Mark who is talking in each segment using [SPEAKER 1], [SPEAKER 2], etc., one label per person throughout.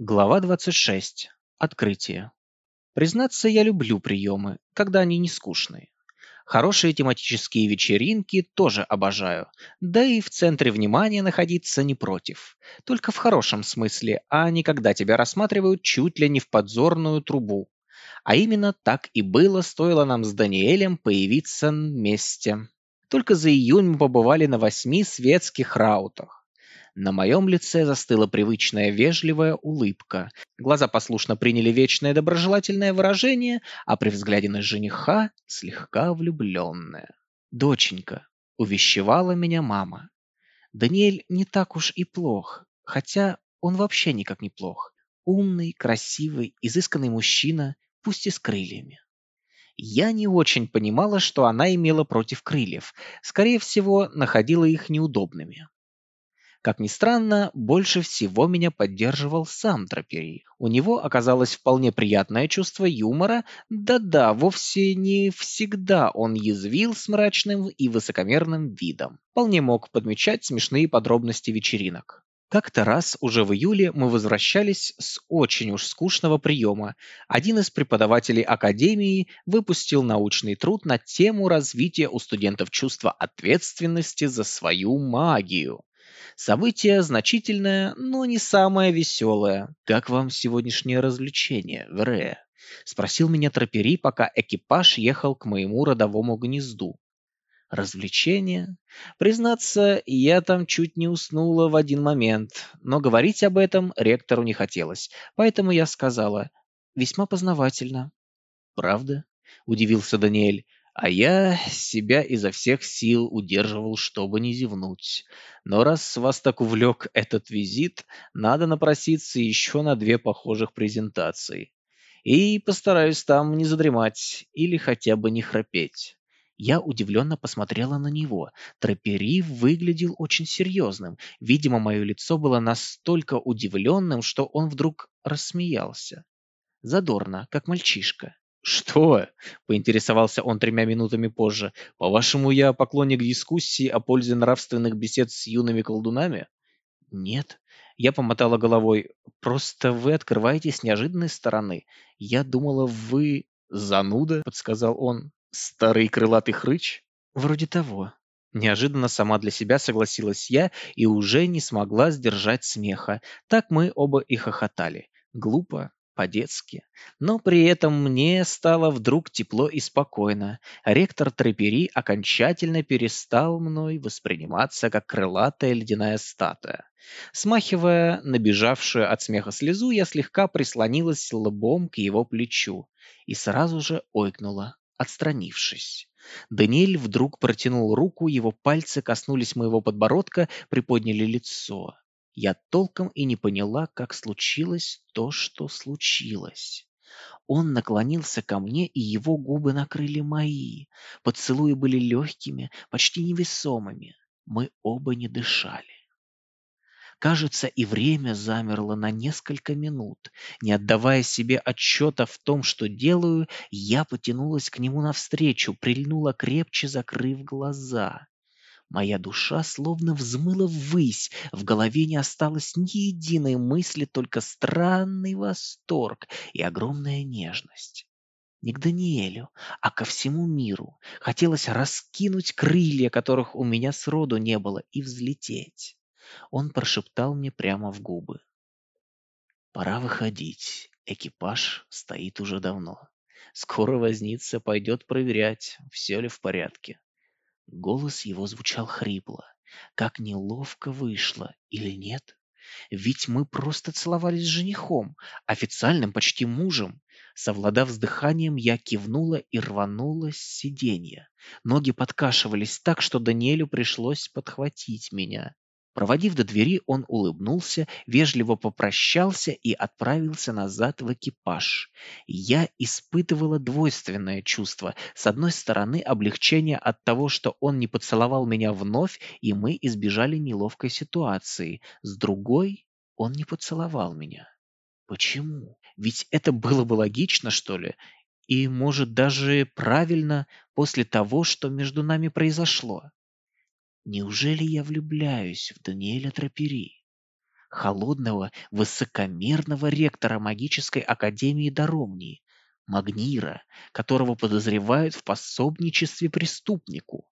[SPEAKER 1] Глава 26. Открытие. Признаться, я люблю приемы, когда они не скучные. Хорошие тематические вечеринки тоже обожаю, да и в центре внимания находиться не против. Только в хорошем смысле, а не когда тебя рассматривают чуть ли не в подзорную трубу. А именно так и было, стоило нам с Даниэлем появиться вместе. Только за июнь мы побывали на восьми светских раутах. На моем лице застыла привычная вежливая улыбка. Глаза послушно приняли вечное доброжелательное выражение, а при взгляде на жениха слегка влюбленное. «Доченька», — увещевала меня мама. «Даниэль не так уж и плох, хотя он вообще никак не плох. Умный, красивый, изысканный мужчина, пусть и с крыльями». Я не очень понимала, что она имела против крыльев. Скорее всего, находила их неудобными. Как ни странно, больше всего меня поддерживал сам Драпери. У него оказалось вполне приятное чувство юмора, да-да, вовсе не всегда он язвил с мрачным и высокомерным видом. Вполне мог подмечать смешные подробности вечеринок. Как-то раз, уже в июле, мы возвращались с очень уж скучного приема. Один из преподавателей Академии выпустил научный труд на тему развития у студентов чувства ответственности за свою магию. Событие значительное, но не самое веселое. «Как вам сегодняшнее развлечение, Верея?» — спросил меня Тропери, пока экипаж ехал к моему родовому гнезду. Развлечение? Признаться, я там чуть не уснула в один момент, но говорить об этом ректору не хотелось, поэтому я сказала «весьма познавательно». «Правда?» — удивился Даниэль. А я себя изо всех сил удерживал, чтобы не зевнуть. Но раз вас так увлек этот визит, надо напроситься еще на две похожих презентации. И постараюсь там не задремать или хотя бы не храпеть. Я удивленно посмотрела на него. Трапери выглядел очень серьезным. Видимо, мое лицо было настолько удивленным, что он вдруг рассмеялся. Задорно, как мальчишка. «Что?» – поинтересовался он тремя минутами позже. «По-вашему, я поклонник дискуссии о пользе нравственных бесед с юными колдунами?» «Нет». Я помотала головой. «Просто вы открываете с неожиданной стороны. Я думала, вы...» «Зануда?» – подсказал он. «Старый крылатый хрыч?» «Вроде того». Неожиданно сама для себя согласилась я и уже не смогла сдержать смеха. Так мы оба и хохотали. Глупо, по-детски. Но при этом мне стало вдруг тепло и спокойно. Ректор Трепери окончательно перестал мной восприниматься как крылатая ледяная статуя. Смахивая набежавшую от смеха слезу, я слегка прислонилась лбом к его плечу и сразу же ойкнула, отстранившись. Даниэль вдруг протянул руку, его пальцы коснулись моего подбородка, приподняли лицо. Я толком и не поняла, как случилось то, что случилось. Он наклонился ко мне, и его губы накрыли мои. Поцелуи были легкими, почти невесомыми. Мы оба не дышали. Кажется, и время замерло на несколько минут. Не отдавая себе отчета в том, что делаю, я потянулась к нему навстречу, прильнула крепче, закрыв глаза. Моя душа словно взмыла ввысь, в голове не осталось ни единой мысли, только странный восторг и огромная нежность. Не к Даниэлю, а ко всему миру. Хотелось раскинуть крылья, которых у меня сроду не было, и взлететь. Он прошептал мне прямо в губы. «Пора выходить. Экипаж стоит уже давно. Скоро возница пойдет проверять, все ли в порядке. Голос его звучал хрипло. Как неловко вышло, или нет? Ведь мы просто целовались с женихом, официальным почти мужем. Совладав с дыханием, я кивнула и рванула с сиденья. Ноги подкашивались так, что Даниэлю пришлось подхватить меня. Проводив до двери, он улыбнулся, вежливо попрощался и отправился назад в экипаж. Я испытывала двойственное чувство. С одной стороны, облегчение от того, что он не поцеловал меня вновь, и мы избежали неловкой ситуации. С другой, он не поцеловал меня. Почему? Ведь это было бы логично, что ли? И, может, даже правильно после того, что между нами произошло. Неужели я влюбляюсь в Даниэля Трапери? холодного, высокомерного ректора магической академии Даромнии, Магнира, которого подозревают в пособничестве преступнику,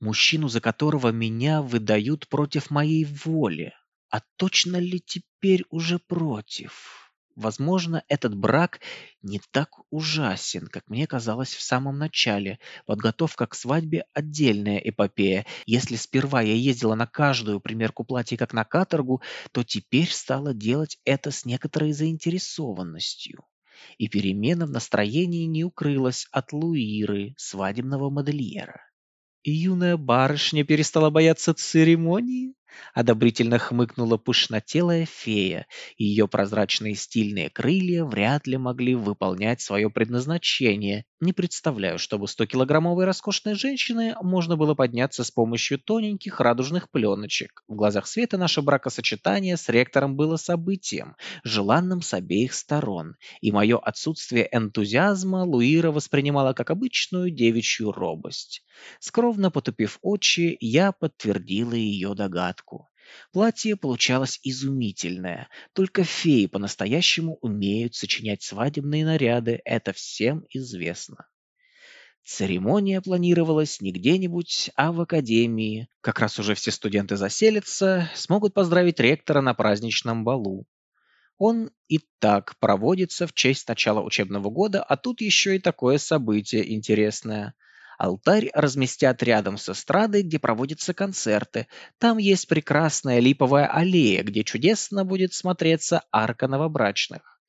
[SPEAKER 1] мужчину, за которого меня выдают против моей воли. А точно ли теперь уже против? Возможно, этот брак не так ужасен, как мне казалось в самом начале. Подготовка к свадьбе – отдельная эпопея. Если сперва я ездила на каждую примерку платья как на каторгу, то теперь стала делать это с некоторой заинтересованностью. И перемена в настроении не укрылась от Луиры, свадебного модельера. И юная барышня перестала бояться церемонии? Одобрительно хмыкнула пышнотелая фея. Ее прозрачные стильные крылья вряд ли могли выполнять свое предназначение. Не представляю, чтобы 100-килограммовой роскошной женщины можно было подняться с помощью тоненьких радужных пленочек. В глазах Света наше бракосочетание с ректором было событием, желанным с обеих сторон. И мое отсутствие энтузиазма Луира воспринимала как обычную девичью робость. Скромно потупив очи, я подтвердила ее догадку. Платье получалось изумительное. Только феи по-настоящему умеют сочинять свадебные наряды, это всем известно. Церемония планировалась не где-нибудь, а в академии. Как раз уже все студенты заселятся, смогут поздравить ректора на праздничном балу. Он и так проводится в честь начала учебного года, а тут еще и такое событие интересное – Алтарь разместят рядом с эстрадой, где проводятся концерты. Там есть прекрасная липовая аллея, где чудесно будет смотреться арка новобрачных.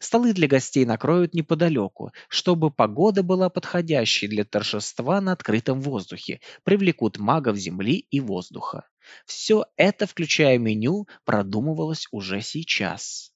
[SPEAKER 1] Столы для гостей накроют неподалеку, чтобы погода была подходящей для торжества на открытом воздухе, привлекут магов земли и воздуха. Все это, включая меню, продумывалось уже сейчас.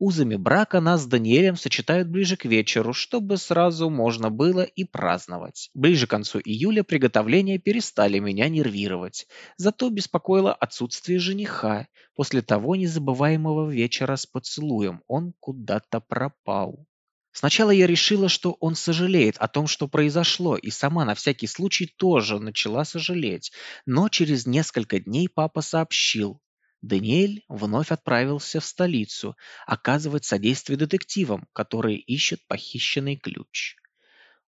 [SPEAKER 1] Узами брака нас с Даниэлем сочетают ближе к вечеру, чтобы сразу можно было и праздновать. Ближе к концу июля приготовления перестали меня нервировать. Зато беспокоило отсутствие жениха. После того незабываемого вечера с поцелуем он куда-то пропал. Сначала я решила, что он сожалеет о том, что произошло, и сама на всякий случай тоже начала сожалеть. Но через несколько дней папа сообщил, Даниэль вновь отправился в столицу оказывать содействие детективам, которые ищут похищенный ключ.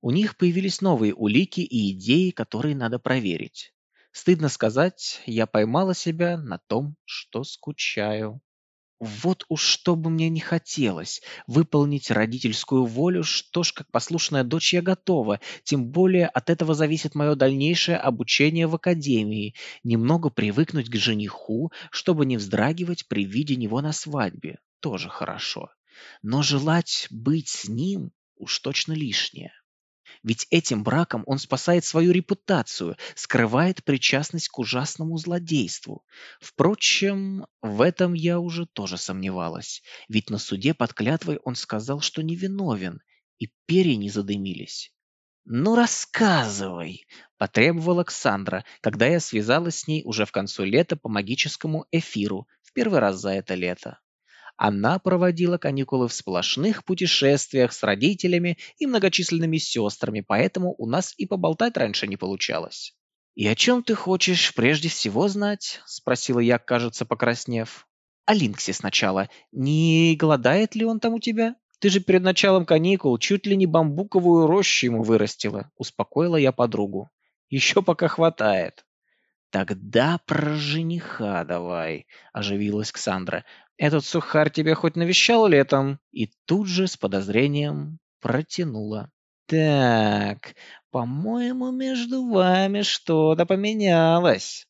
[SPEAKER 1] У них появились новые улики и идеи, которые надо проверить. Стыдно сказать, я поймала себя на том, что скучаю. Вот уж что бы мне не хотелось, выполнить родительскую волю, что ж, как послушная дочь я готова, тем более от этого зависит мое дальнейшее обучение в академии, немного привыкнуть к жениху, чтобы не вздрагивать при виде него на свадьбе, тоже хорошо. Но желать быть с ним уж точно лишнее. Ведь этим браком он спасает свою репутацию, скрывает причастность к ужасному злодейству. Впрочем, в этом я уже тоже сомневалась. Ведь на суде под клятвой он сказал, что невиновен, и перья не задымились. «Ну, рассказывай!» – потребовала Александра, когда я связалась с ней уже в конце лета по магическому эфиру, в первый раз за это лето. Она проводила каникулы в сплошных путешествиях с родителями и многочисленными сестрами, поэтому у нас и поболтать раньше не получалось. «И о чем ты хочешь прежде всего знать?» – спросила я, кажется, покраснев. «О Линксе сначала. Не голодает ли он там у тебя? Ты же перед началом каникул чуть ли не бамбуковую рощу ему вырастила», – успокоила я подругу. «Еще пока хватает». «Тогда про жениха давай», – оживилась Ксандра. «Этот сухарь тебя хоть навещал летом?» И тут же с подозрением протянула. «Так, по-моему, между вами что-то поменялось».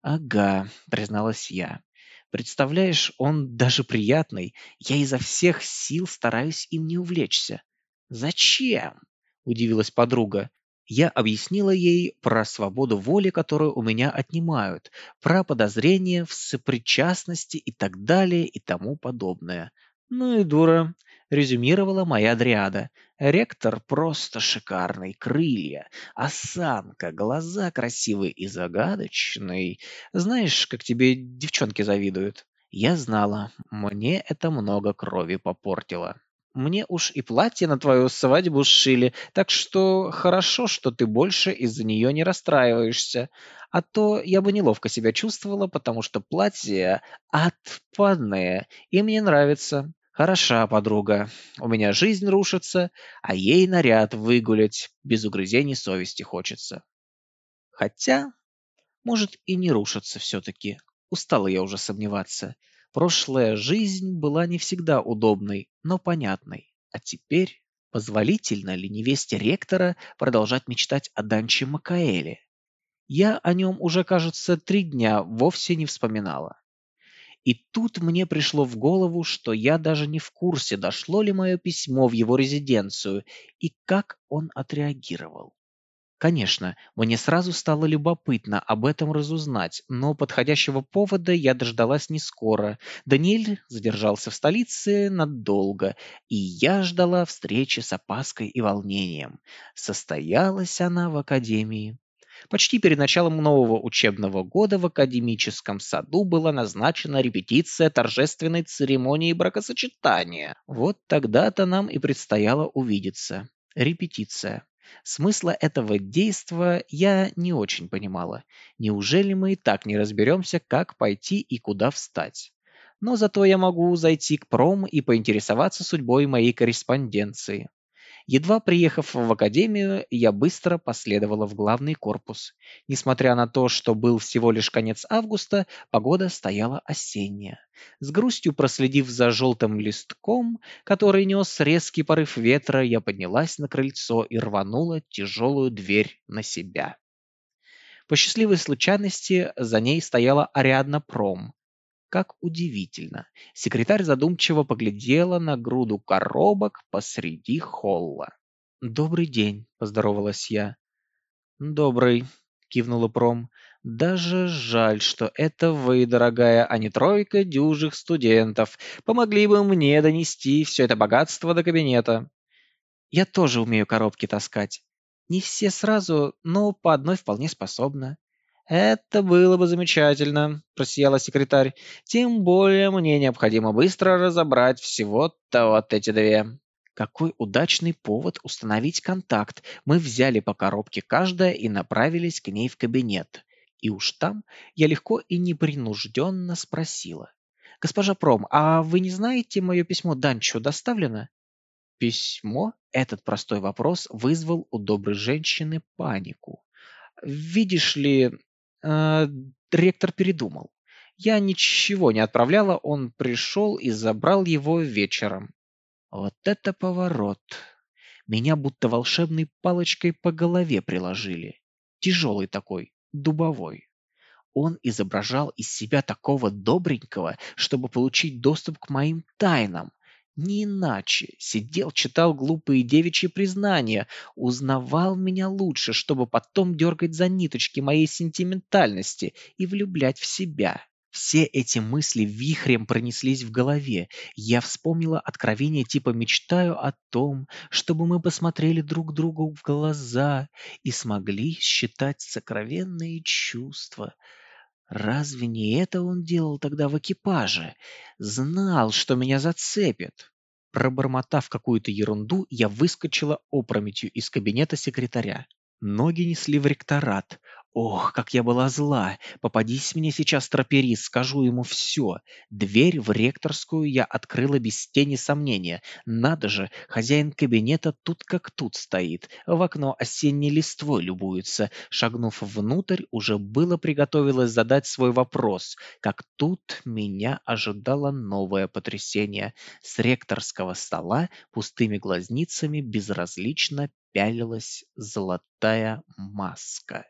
[SPEAKER 1] «Ага», — призналась я. «Представляешь, он даже приятный. Я изо всех сил стараюсь им не увлечься». «Зачем?» — удивилась подруга. Я объяснила ей про свободу воли, которую у меня отнимают, про подозрения в сопричастности и так далее и тому подобное. Ну и дура, резюмировала моя дриада. Ректор просто шикарный, крылья, осанка, глаза красивые и загадочные. Знаешь, как тебе девчонки завидуют? Я знала, мне это много крови попортило. Мне уж и платье на твою свадьбу сшили, так что хорошо, что ты больше из-за нее не расстраиваешься. А то я бы неловко себя чувствовала, потому что платье отпадное, и мне нравится. Хороша подруга. У меня жизнь рушится, а ей наряд выгулять без угрызений совести хочется. Хотя, может, и не рушится все-таки. Устала я уже сомневаться. Прошлая жизнь была не всегда удобной, но понятной. А теперь позволительно ли невесте ректора продолжать мечтать о Данче Макаэле? Я о нем уже, кажется, три дня вовсе не вспоминала. И тут мне пришло в голову, что я даже не в курсе, дошло ли мое письмо в его резиденцию и как он отреагировал. Конечно, мне сразу стало любопытно об этом разузнать, но подходящего повода я дождалась не скоро. Даниэль задержался в столице надолго, и я ждала встречи с опаской и волнением. Состоялась она в академии. Почти перед началом нового учебного года в академическом саду была назначена репетиция торжественной церемонии бракосочетания. Вот тогда-то нам и предстояло увидеться. Репетиция. Смысла этого действа я не очень понимала. Неужели мы и так не разберемся, как пойти и куда встать? Но зато я могу зайти к пром и поинтересоваться судьбой моей корреспонденции. Едва приехав в академию, я быстро последовала в главный корпус. Несмотря на то, что был всего лишь конец августа, погода стояла осенняя. С грустью проследив за желтым листком, который нес резкий порыв ветра, я поднялась на крыльцо и рванула тяжелую дверь на себя. По счастливой случайности за ней стояла Ариадна Пром, как удивительно. Секретарь задумчиво поглядела на груду коробок посреди холла. «Добрый день», — поздоровалась я. «Добрый», — кивнула Пром. «Даже жаль, что это вы, дорогая, а не тройка дюжих студентов. Помогли бы мне донести все это богатство до кабинета». «Я тоже умею коробки таскать. Не все сразу, но по одной вполне способна. «Это было бы замечательно», – просияла секретарь. «Тем более мне необходимо быстро разобрать всего-то вот эти две». Какой удачный повод установить контакт. Мы взяли по коробке каждая и направились к ней в кабинет. И уж там я легко и непринужденно спросила. «Госпожа Пром, а вы не знаете, мое письмо Данчу доставлено?» Письмо? Этот простой вопрос вызвал у доброй женщины панику. «Видишь ли, э, ректор передумал. Я ничего не отправляла, он пришел и забрал его вечером. Вот это поворот. Меня будто волшебной палочкой по голове приложили. Тяжелый такой, дубовой. Он изображал из себя такого добренького, чтобы получить доступ к моим тайнам, не иначе. Сидел, читал глупые девичьи признания, узнавал меня лучше, чтобы потом дергать за ниточки моей сентиментальности и влюблять в себя. Все эти мысли вихрем пронеслись в голове. Я вспомнила откровение типа «мечтаю о том, чтобы мы посмотрели друг другу в глаза и смогли считать сокровенные чувства». Разве не это он делал тогда в экипаже? Знал, что меня зацепит. Пробормотав какую-то ерунду, я выскочила опрометью из кабинета секретаря. Ноги несли в ректорат. Ох, как я была зла! Попадись мне сейчас троперист, скажу ему все. Дверь в ректорскую я открыла без тени сомнения. Надо же, хозяин кабинета тут как тут стоит. В окно осенней листвой любуется. Шагнув внутрь, уже было приготовилась задать свой вопрос. Как тут меня ожидало новое потрясение. С ректорского стола пустыми глазницами безразлично пялилась золотая маска.